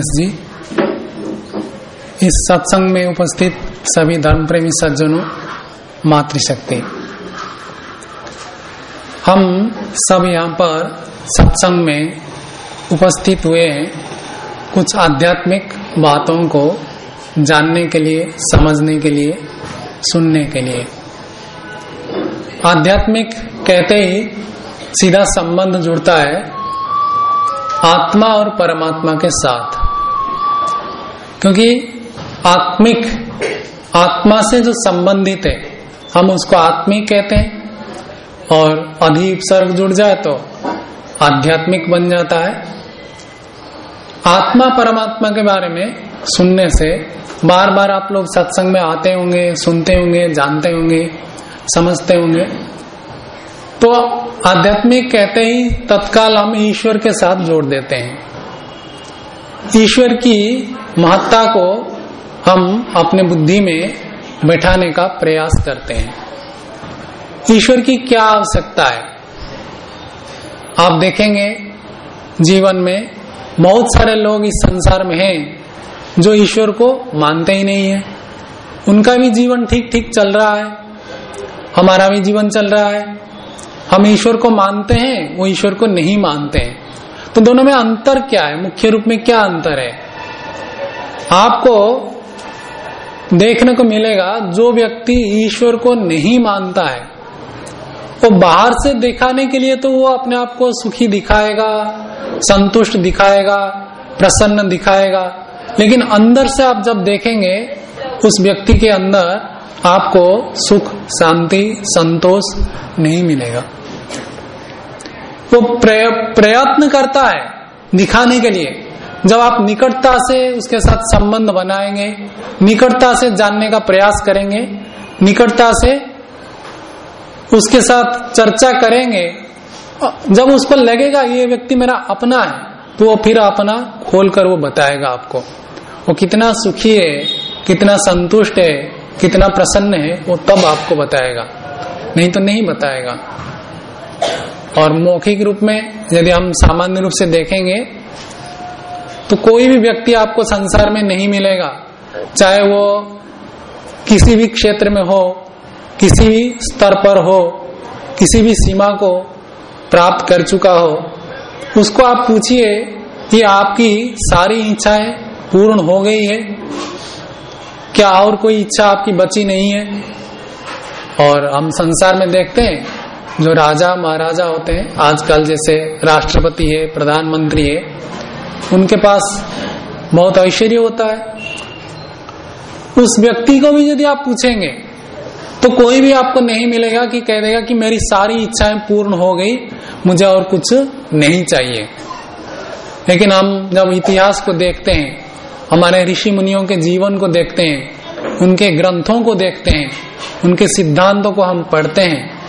दिनेश जी। इस सत्संग में उपस्थित सभी धर्म प्रेमी सज्जनों, मातृशक्ति। हम सब यहाँ पर सत्संग में उपस्थित हुए हैं कुछ आध्यात्मिक बातों को जानने के लिए, समझने के लिए, सुनने के लिए। आध्यात्मिक कहते ही सीधा संबंध जुड़ता है आत्मा और परमात्मा के साथ। क्योंकि आत्मिक आत्मा से जो संबंधित है, हम उसको आत्मिक कहते हैं। और अधिपसर्ग जुड़ जाए तो आध्यात्मिक बन जाता है। आत्मा परमात्मा के बारे में सुनने से बार बार आप लोग सत्संग में आते होंगे, सुनते होंगे, जानते होंगे, समझते होंगे। तो आध्यात्मिक कहते ही तत्काल हम ईश्वर के साथ जोड़ देते हैं। ईश्वर की महत्ता को हम अपने बुद्धि में बैठाने का प्रयास करते हैं। ईश्वर की क्या आवश्यकता है? आप देखेंगे जीवन में बहुत सारे लोग इस संसार में हैं जो ईश्वर को मानते ही नहीं है। उनका भी जीवन ठीक ठीक चल रहा है, हमारा भी जीवन चल रहा है। हम ईश्वर को मानते हैं, वो ईश्वर को नहीं मानते हैं। तो दोनों में अंतर क्या है? मुख्य रूप में क्या अंतर है? आपको देखने को मिलेगा, जो व्यक्ति ईश्वर को नहीं मानता है, वो तो बाहर से दिखाने के लिए तो वो अपने आप को सुखी दिखाएगा, संतुष्ट दिखाएगा, प्रसन्न दिखाएगा। लेकिन अंदर से आप जब देखेंगे, उस व्यक्ति के अंदर आपको सुख, शांति, संतोष नहीं मिलेगा। वो प्रयत्न करता है दिखाने के लिए। जब आप निकटता से उसके साथ संबंध बनाएँगे, निकटता से जानने का प्रयास करेंगे, निकटता से उसके साथ चर्चा करेंगे, जब उसको लगेगा ये व्यक्ति मेरा अपना है तो वो फिर अपना खोल कर वो बताएगा आपको। वो कितना सुखी है, कितना संतुष्ट है, कितना प्रसन्न है, वो तब आपको बताएगा। नहीं तो नहीं बताएगा। और मौखिक रूप में यदि हम सामान्य रूप से देखेंगे तो कोई भी व्यक्ति आपको संसार में नहीं मिलेगा। चाहे वो किसी भी क्षेत्र में हो, किसी भी स्तर पर हो, किसी भी सीमा को प्राप्त कर चुका हो, उसको आप पूछिए कि आपकी सारी इच्छाएँ पूर्ण हो गई है? क्या और कोई इच्छा आपकी बची नहीं है? और हम संसार में देखते हैं जो राजा, महाराजा होते हैं, आजकल जैसे राष्ट्रपति है, प्रधानमंत्री है, उनके पास बहुत ऐश्वर्य होता है। उस व्यक्ति को भी यदि आप पूछेंगे तो कोई भी आपको नहीं मिलेगा कि कह देगा कि मेरी सारी इच्छाएँ पूर्ण हो गई, मुझे और कुछ नहीं चाहिए। लेकिन हम जब इतिहास को देखते हैं, हमारे ऋषि मुनियों के जीवन को देखते हैं, उनके ग्रंथों को देखते हैं, उनके सिद्धांतों को हम पढ़ते हैं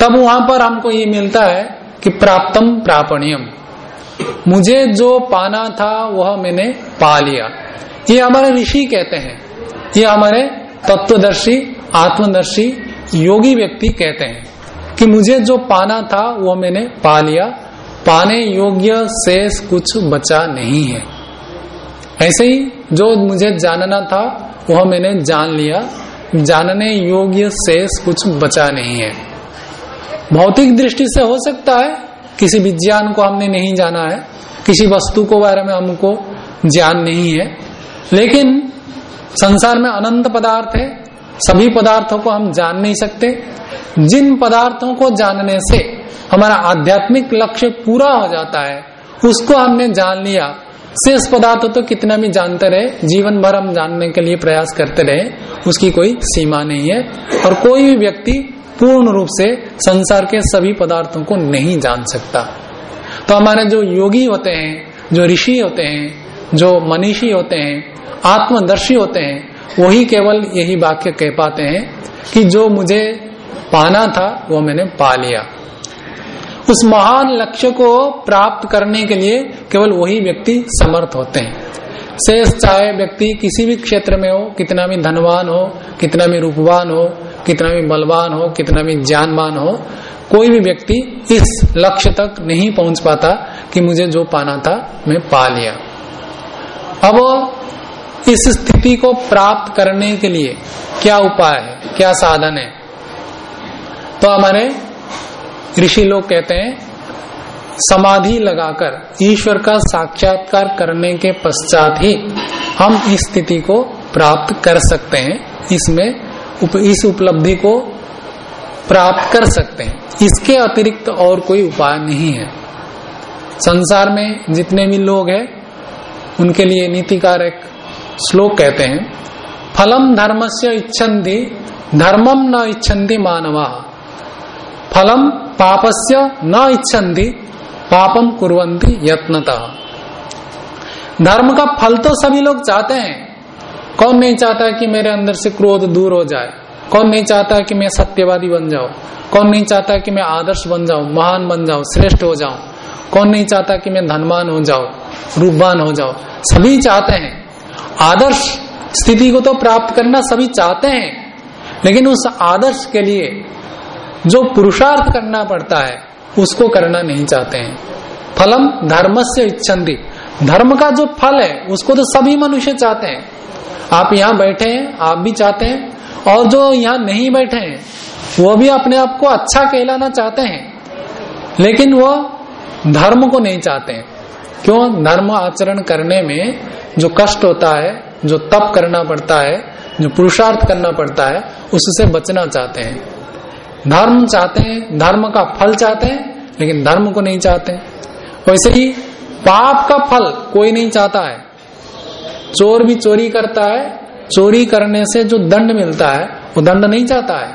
तब वहाँ पर हमको ये मिलता है कि प्राप्तम प्रापणियम। मुझे जो पाना था, वह मैंने पा लिया। ये हमारे ऋषि कहते हैं। ये हमारे तत्वदर्शी, आत्मदर्शी, योगी व्यक्ति कहते हैं कि मुझे जो पाना था, वह मैंने पा लिया। पाने योग्य शेष कुछ बचा नहीं है। ऐसे ही जो मुझे जानना था, वह मैंने जान लिया। जानने योग्य शेष कुछ बचा नहीं है। भौतिक दृष्टि से हो सकता है, किसी विज्ञान को हमने नहीं जाना है, किसी वस्तु को बारे में हमको ज्ञान नहीं है। लेकिन संसार में अनंत पदार्थ है, सभी पदार्थों को हम जान नहीं सकते। जिन पदार्थों को जानने से हमारा आध्यात्मिक लक्ष्य पूरा हो जाता है, उसको हमने जान लिया। शेष पदार्थ तो कितना भी जानते रहे, जीवन भर हम जानने के लिए प्रयास करते रहे, उसकी कोई सीमा नहीं है। और कोई भी व्यक्ति पूर्ण रूप से संसार के सभी पदार्थों को नहीं जान सकता। तो हमारे जो योगी होते हैं, जो ऋषि होते हैं, जो मनीषी होते हैं, आत्मदर्शी होते हैं, वही केवल यही वाक्य कह पाते हैं कि जो मुझे पाना था, वो मैंने पा लिया। उस महान लक्ष्य को प्राप्त करने के लिए केवल वही व्यक्ति समर्थ होते हैं। शेष चाहे व्यक्ति किसी भी क्षेत्र में हो, कितना भी धनवान हो, कितना भी रूपवान हो कितना भी बलवान हो, कितना भी ज्ञानवान हो, कोई भी व्यक्ति इस लक्ष्य तक नहीं पहुँच पाता कि मुझे जो पाना था मैं पा लिया। अब इस स्थिति को प्राप्त करने के लिए क्या उपाय है, क्या साधन है? तो हमारे ऋषि लोग कहते हैं, समाधि लगाकर, ईश्वर का साक्षात्कार करने के पश्चात ही हम इस स्थिति को प्राप्त कर सकते हैं, इसमें उप, इस उपलब्धि को प्राप्त कर सकते हैं। इसके अतिरिक्त और कोई उपाय नहीं है। संसार में जितने भी लोग हैं उनके लिए नीतिकार एक श्लोक कहते हैं फलम धर्म से इच्छन्ति धर्मम न इच्छन्ति मानवा। फलम पापस्य न इच्छन्ति पापम कुरंती यत्नता। धर्म का फल तो सभी लोग चाहते हैं। कौन नहीं चाहता कि मेरे अंदर से क्रोध दूर हो जाए? कौन नहीं चाहता कि मैं सत्यवादी बन जाऊँ? कौन नहीं चाहता कि मैं आदर्श बन जाऊँ, महान बन जाऊँ, श्रेष्ठ हो जाऊँ? कौन नहीं चाहता कि मैं धनवान हो जाऊँ, रूपवान हो जाऊँ? सभी चाहते हैं। आदर्श स्थिति को तो प्राप्त करना सभी चाहते हैं। लेकिन उस आदर्श के लिए जो पुरुषार्थ करना पड़ता है, उसको करना नहीं चाहते हैं। फलम धर्म से धर्म का जो फल है, उसको तो सभी मनुष्य चाहते हैं। आप यहाँ बैठे हैं, आप भी चाहते हैं, और जो यहाँ नहीं बैठे हैं, वो भी अपने आप को अच्छा कहलाना चाहते हैं, लेकिन वो धर्म को नहीं चाहते हैं। क्यों? धर्म आचरण करने में जो कष्ट होता है, जो तप करना पड़ता है, जो पुरुषार्थ करना पड़ता है, उससे बचना चाहते हैं। धर्म चाहते हैं, धर्म का फल चाहते हैं, लेकिन धर्म को नहीं चाहते वैसे ही पाप का फल कोई नहीं चाहता है। चोर भी चोरी करता है, चोरी करने से जो दंड मिलता है, वो दंड नहीं चाहता है।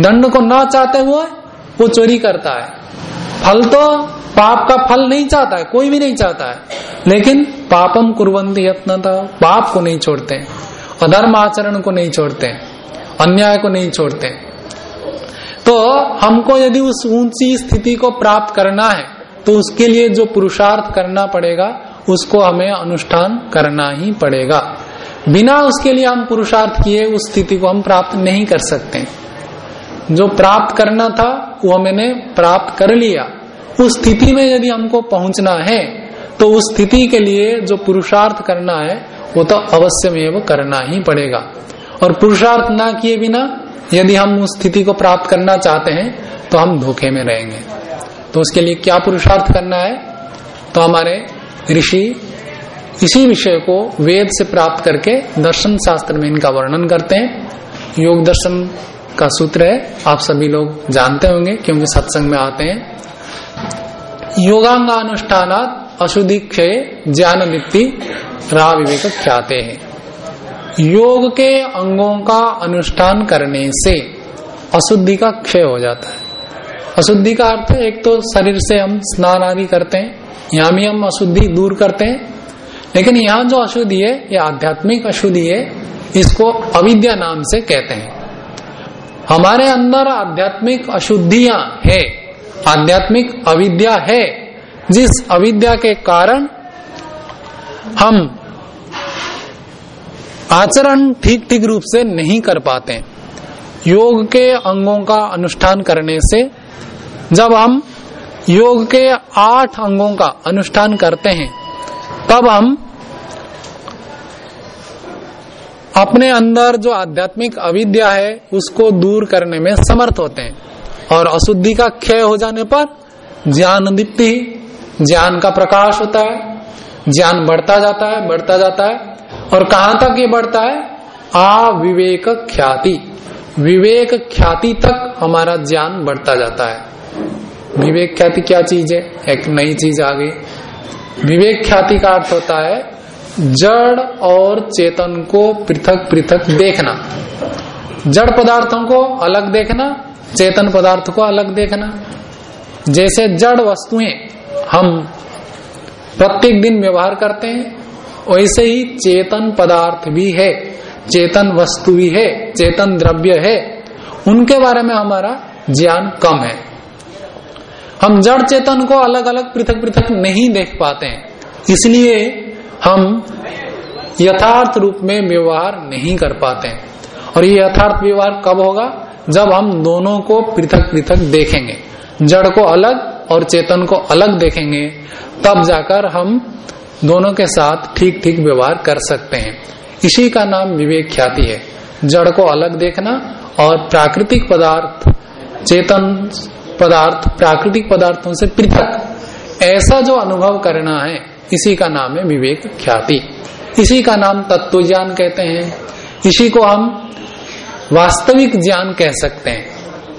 दंड को ना चाहते हुए वो चोरी करता है। फल तो पाप का फल नहीं चाहता है, कोई भी नहीं चाहता है। लेकिन पापम कुरबंदी यत्न पाप को नहीं छोड़ते, अधर्म आचरण को नहीं छोड़ते, अन्याय को नहीं छोड़ते। तो हमको यदि उस ऊँची स्थिति को प्राप्त करना है तो उसके लिए जो पुरुषार्थ करना पड़ेगा उसको हमें अनुष्ठान करना ही पड़ेगा। बिना उसके लिए हम पुरुषार्थ किए उस स्थिति को हम प्राप्त नहीं कर सकते। जो प्राप्त करना था, वो मैंने प्राप्त कर लिया। उस स्थिति में यदि हमको पहुँचना है तो उस स्थिति के लिए जो पुरुषार्थ करना है, वो तो अवश्य में वो करना ही पड़ेगा। और पुरुषार्थ ना किए बिना, यदि हम उस स्थिति को प्राप्त करना चाहते हैं तो हम धोखे में रहेंगे। तो उसके लिए क्या पुरुषार्थ करना है? तो हमारे ऋषि इसी विषय को वेद से प्राप्त करके दर्शन शास्त्र में इनका वर्णन करते हैं। योग दर्शन का सूत्र है, आप सभी लोग जानते होंगे क्योंकि सत्संग में आते हैं। योगांगानुष्ठान अशुद्धि क्षय ज्ञान नित्ति रा विवेक ख्याते हैं। योग के अंगों का अनुष्ठान करने से अशुद्धि का क्षय हो जाता है। अशुद्धि का अर्थ है, एक तो शरीर से हम स्नान आदि करते हैं, यहाँ भी हम अशुद्धि दूर करते हैं, लेकिन यहाँ जो अशुद्धि है, ये आध्यात्मिक अशुद्धि है, इसको अविद्या नाम से कहते हैं। हमारे अंदर आध्यात्मिक अशुद्धियाँ है, आध्यात्मिक अविद्या है, जिस अविद्या के कारण हम आचरण ठीक ठीक रूप से नहीं कर पाते। योग के अंगों का अनुष्ठान करने से जब हम योग के आठ अंगों का अनुष्ठान करते हैं, तब हम अपने अंदर जो आध्यात्मिक अविद्या है, उसको दूर करने में समर्थ होते हैं। और अशुद्धि का क्षय हो जाने पर ज्ञान दीप्ति ज्ञान का प्रकाश होता है, ज्ञान बढ़ता जाता है, बढ़ता जाता है। और कहाँ तक ये बढ़ता है? अविवेक ख्याति। विवेक ख्याति तक हमारा ज्ञान बढ़ता जाता है। विवेक ख्याति क्या चीज़ है? एक नई चीज़ आ गई। विवेक ख्याति का अर्थ होता है, जड़ और चेतन को पृथक पृथक देखना। जड़ पदार्थों को अलग देखना, चेतन पदार्थ को अलग देखना। जैसे जड़ वस्तुएँ हम प्रत्येक दिन व्यवहार करते हैं, वैसे ही चेतन पदार्थ भी है, चेतन वस्तु भी है, चेतन द्रव्य है। उनके बारे में हमारा ज्ञान कम है। हम जड़ चेतन को अलग अलग पृथक पृथक नहीं देख पाते हैं। इसलिए हम यथार्थ रूप में व्यवहार नहीं कर पाते हैं। और ये यथार्थ व्यवहार कब होगा? जब हम दोनों को पृथक पृथक देखेंगे। जड़ को अलग और चेतन को अलग देखेंगे। तब जाकर हम दोनों के साथ ठीक ठीक व्यवहार कर सकते हैं। इसी का नाम विवेक ख्याति है। जड़ को अलग देखना और प्राकृतिक पदार्थ चेतन पदार्थ, प्राकृतिक पदार्थों से पृथक। ऐसा जो अनुभव करना है, इसी का नाम है विवेक ख्याति। इसी का नाम तत्व ज्ञान कहते हैं। इसी को हम वास्तविक ज्ञान कह सकते हैं।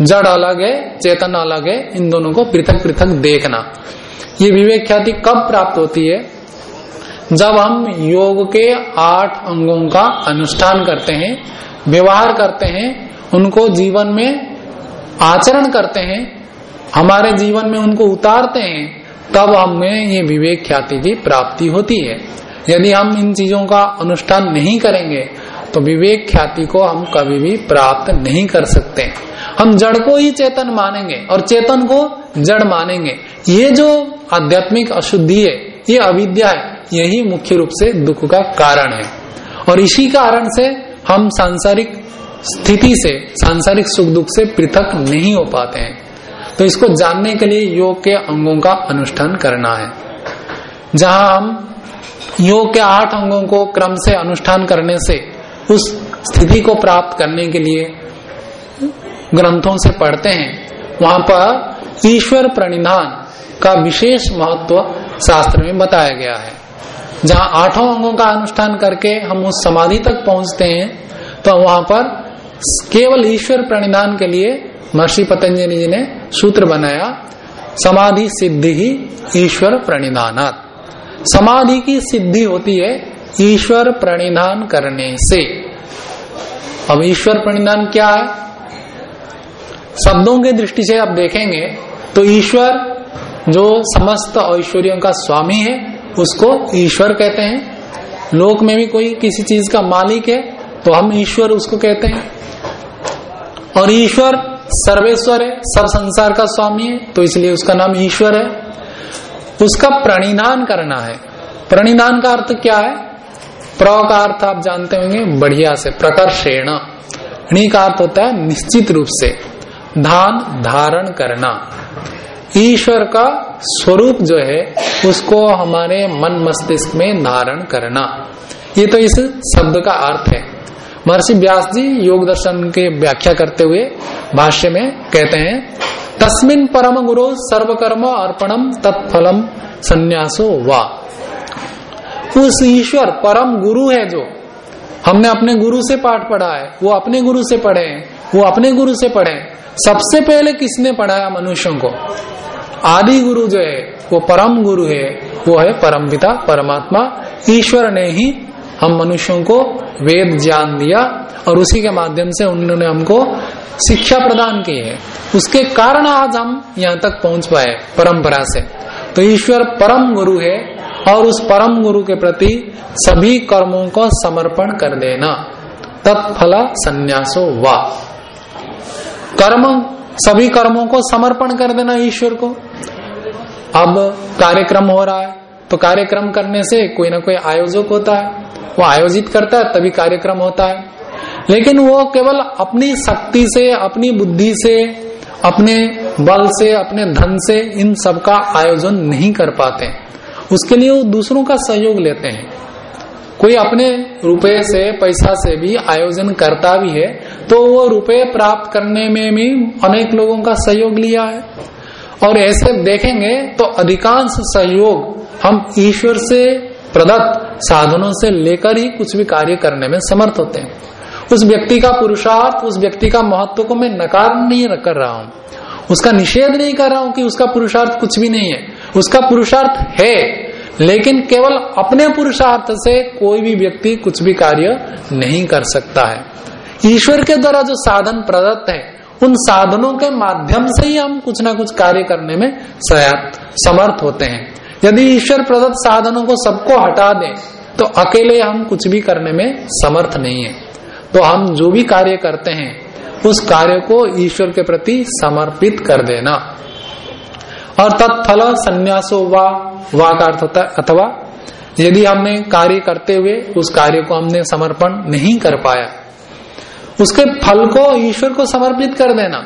जड़ अलग है, चेतन अलग है, इन दोनों को पृथक पृथक देखना। ये विवेक ख्याति कब प्राप्त होती है? जब हम योग के आठ अंगों का अनुष्ठान करते हैं, व्यवहार करते हैं, उनको जीवन में आचरण करते हैं हमारे जीवन में उनको उतारते हैं, तब हमें ये विवेक ख्याति की प्राप्ति होती है। यदि हम इन चीज़ों का अनुष्ठान नहीं करेंगे तो विवेक ख्याति को हम कभी भी प्राप्त नहीं कर सकते। हम जड़ को ही चेतन मानेंगे और चेतन को जड़ मानेंगे। ये जो आध्यात्मिक अशुद्धि है, ये अविद्या है, यही मुख्य रूप से दुख का कारण है। और इसी कारण से हम सांसारिक स्थिति से, सांसारिक सुख दुख से पृथक नहीं हो पाते हैं। तो इसको जानने के लिए योग के अंगों का अनुष्ठान करना है। जहाँ हम योग के आठ अंगों को क्रम से अनुष्ठान करने से, उस स्थिति को प्राप्त करने के लिए ग्रंथों से पढ़ते हैं, वहाँ पर ईश्वर प्रणिधान का विशेष महत्व शास्त्र में बताया गया है। जहाँ आठों अंगों का अनुष्ठान करके हम उस समाधि तक पहुँचते हैं तो वहाँ पर केवल ईश्वर प्रणिधान के लिए महर्षि पतंजलि जी ने सूत्र बनाया, समाधि सिद्धि ही ईश्वर प्रणिधानात। समाधि की सिद्धि होती है ईश्वर प्रणिधान करने से। अब ईश्वर प्रणिधान क्या है? शब्दों की दृष्टि से आप देखेंगे तो ईश्वर जो समस्त ऐश्वर्यों का स्वामी है, उसको ईश्वर कहते हैं। लोक में भी कोई किसी चीज़ का मालिक है तो हम ईश्वर उसको कहते हैं। और ईश्वर सर्वेश्वर है, सब संसार का स्वामी है तो इसलिए उसका नाम ईश्वर है। उसका प्रणिधान करना है। प्रणिधान का अर्थ क्या है? प्र का अर्थ आप जानते होंगे, बढ़िया से, प्रकर्षेण। णी का अर्थ होता है निश्चित रूप से। धान धारण करना। ईश्वर का स्वरूप जो है, उसको हमारे मन मस्तिष्क में धारण करना। ये तो इस शब्द का अर्थ है। महर्षि व्यास जी योग दर्शन के व्याख्या करते हुए भाष्य में कहते हैं, तस्मिन परम गुरु सर्वकर्म अर्पणम तत्फलम संन्यासो वा। उस ईश्वर परम गुरु है जो हमने अपने गुरु से पाठ पढ़ा है, वो अपने गुरु से पढ़े हैं, वो अपने गुरु से पढ़े सबसे पहले किसने पढ़ाया मनुष्यों को? आदि गुरु जो है, वो परम गुरु है, वो है परम पिता परमात्मा। ईश्वर ने ही हम मनुष्यों को वेद ज्ञान दिया और उसी के माध्यम से उन्होंने हमको शिक्षा प्रदान की है। उसके कारण आज हम यहाँ तक पहुँच पाए परंपरा से। तो ईश्वर परम गुरु है और उस परम गुरु के प्रति सभी कर्मों को समर्पण कर देना। तत्फला संन्यासो वा। कर्म, सभी कर्मों को समर्पण कर देना ईश्वर को। अब कार्यक्रम हो रहा है तो कार्यक्रम करने से कोई ना कोई आयोजक होता है। वो आयोजित करता है, तभी कार्यक्रम होता है। लेकिन वो केवल अपनी शक्ति से, अपनी बुद्धि से, अपने बल से, अपने धन से इन सब का आयोजन नहीं कर पाते। उसके लिए वो दूसरों का सहयोग लेते हैं। कोई अपने रुपए से, पैसा से भी आयोजन करता भी है तो वो रुपए प्राप्त करने में भी अनेक लोगों का सहयोग लिया है। और ऐसे देखेंगे तो अधिकांश सहयोग हम ईश्वर से प्रदत्त साधनों से लेकर ही कुछ भी कार्य करने में समर्थ होते हैं। उस व्यक्ति का पुरुषार्थ, उस व्यक्ति का महत्व को मैं नकार नहीं कर रहा हूँ। उसका निषेध नहीं कर रहा हूँ कि उसका पुरुषार्थ कुछ भी नहीं है। उसका पुरुषार्थ है, लेकिन केवल अपने पुरुषार्थ से कोई भी व्यक्ति कुछ भी कार्य नहीं कर सकता है। ईश्वर के द्वारा जो साधन प्रदत्त है, उन साधनों के माध्यम से ही हम कुछ ना कुछ कार्य करने में समर्थ होते हैं। यदि ईश्वर प्रदत्त साधनों को सबको हटा दें तो अकेले हम कुछ भी करने में समर्थ नहीं है। तो हम जो भी कार्य करते हैं, उस कार्य को ईश्वर के प्रति समर्पित कर देना। और तत्फल संन्यासो वा अर्थ होता अथवा, यदि हमने कार्य करते हुए उस कार्य को हमने समर्पण नहीं कर पाया, उसके फल को ईश्वर को समर्पित कर देना।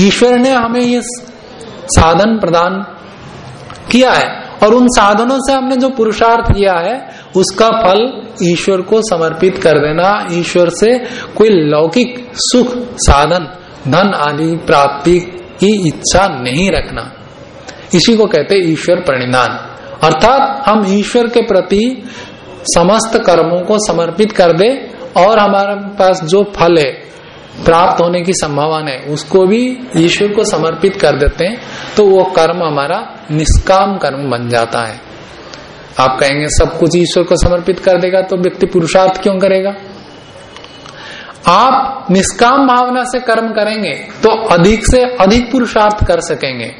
ईश्वर ने हमें ये साधन प्रदान किया है। और उन साधनों से हमने जो पुरुषार्थ किया है, उसका फल ईश्वर को समर्पित कर देना। ईश्वर से कोई लौकिक सुख, साधन, धन आदि प्राप्ति की इच्छा नहीं रखना। इसी को कहते ईश्वर परिणाम। अर्थात हम ईश्वर के प्रति समस्त कर्मों को समर्पित कर दे और हमारे पास जो फल है प्राप्त होने की संभावना है। उसको भी ईश्वर को समर्पित कर देते हैं तो वो कर्म हमारा निष्काम कर्म बन जाता है। आप कहेंगे, सब कुछ ईश्वर को समर्पित कर देगा तो व्यक्ति पुरुषार्थ क्यों करेगा? आप निष्काम भावना से कर्म करेंगे तो अधिक से अधिक पुरुषार्थ कर सकेंगे।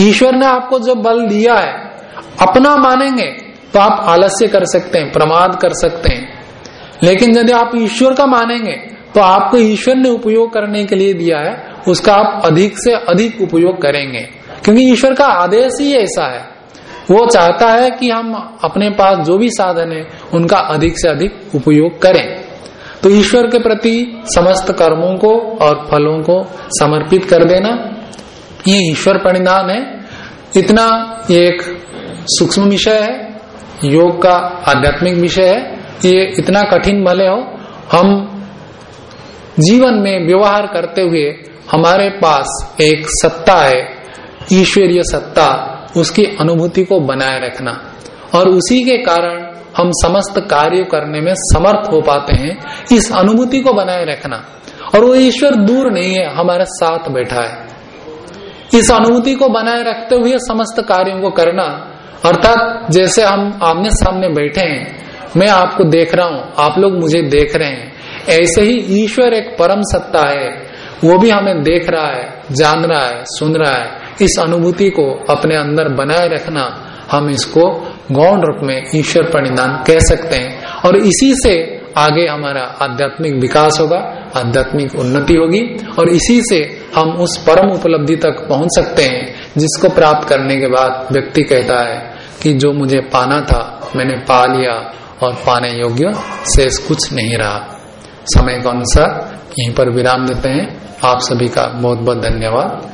ईश्वर ने आपको जो बल दिया है, अपना मानेंगे तो आप आलस्य कर सकते हैं, प्रमाद कर सकते हैं। लेकिन यदि आप ईश्वर का मानेंगे तो आपको ईश्वर ने उपयोग करने के लिए दिया है, उसका आप अधिक से अधिक उपयोग करेंगे। क्योंकि ईश्वर का आदेश ही ऐसा है। वो चाहता है कि हम अपने पास जो भी साधन है, उनका अधिक से अधिक उपयोग करें। तो ईश्वर के प्रति समस्त कर्मों को और फलों को समर्पित कर देना, ये ईश्वर परिणाम है। इतना एक सूक्ष्म विषय है, योग का आध्यात्मिक विषय है। ये इतना कठिन भले हो, हम जीवन में व्यवहार करते हुए हमारे पास एक सत्ता है, ईश्वरीय सत्ता, उसकी अनुभूति को बनाए रखना। और उसी के कारण हम समस्त कार्य करने में समर्थ हो पाते हैं, इस अनुभूति को बनाए रखना। और वो ईश्वर दूर नहीं है, हमारे साथ बैठा है। इस अनुभूति को बनाए रखते हुए समस्त कार्यों को करना, अर्थात जैसे हम आमने सामने बैठे हैं, मैं आपको देख रहा हूँ, आप लोग मुझे देख रहे हैं। ऐसे ही ईश्वर एक परम सत्ता है। वो भी हमें देख रहा है, जान रहा है, सुन रहा है। इस अनुभूति को अपने अंदर बनाए रखना हम इसको गौण रूप में ईश्वर परिणाम कह सकते हैं। और इसी से आगे हमारा आध्यात्मिक विकास होगा, आध्यात्मिक उन्नति होगी और इसी से हम उस परम उपलब्धि तक पहुँच सकते हैं, जिसको प्राप्त करने के बाद व्यक्ति कहता है कि जो मुझे पाना था, मैंने पा लिया और पाने योग्य शेष कुछ नहीं रहा। समय के अनुसार यहीं पर विराम देते हैं। आप सभी का बहुत बहुत धन्यवाद।